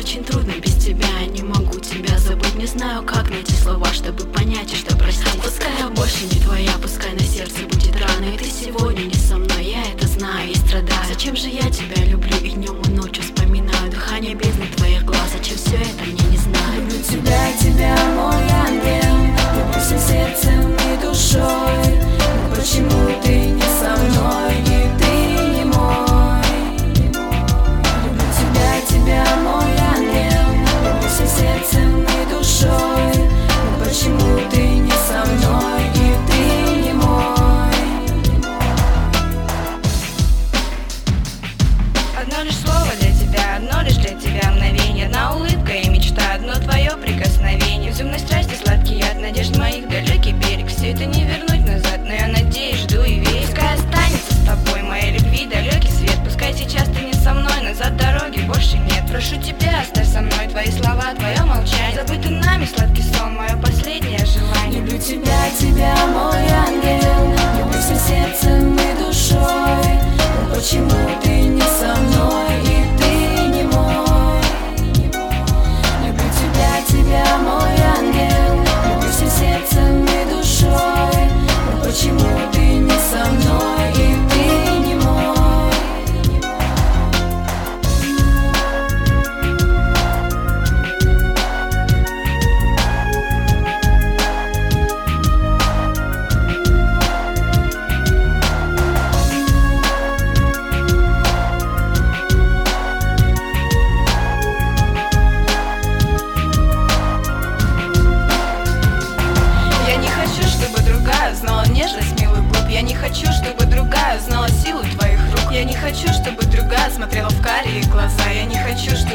очень трудно без тебя. Не могу тебя забыть, не знаю, как найти слова, чтобы понять и что простить. Пускай я больше не твоя, пускай на сердце будет рано. И ты сегодня не со мной, я это знаю и страдаю. Зачем же я тебя люблю и днем и ночью вспоминаю? Дыхание бездны твоих глаз, зачем все это мне не знаю? Люблю тебя, тебя, мой Прошу тебя, оставь со мной твои слова, твое молчание. Забытый нами сладкий сон, мое последнее желание. Люблю тебя, тебя, мой ангел. Люблю всем сердцем и душой. Но почему ты Я не хочу, чтобы другая знала силу твоих рук. Я не хочу, чтобы другая смотрела в карие глаза. Я не хочу, чтобы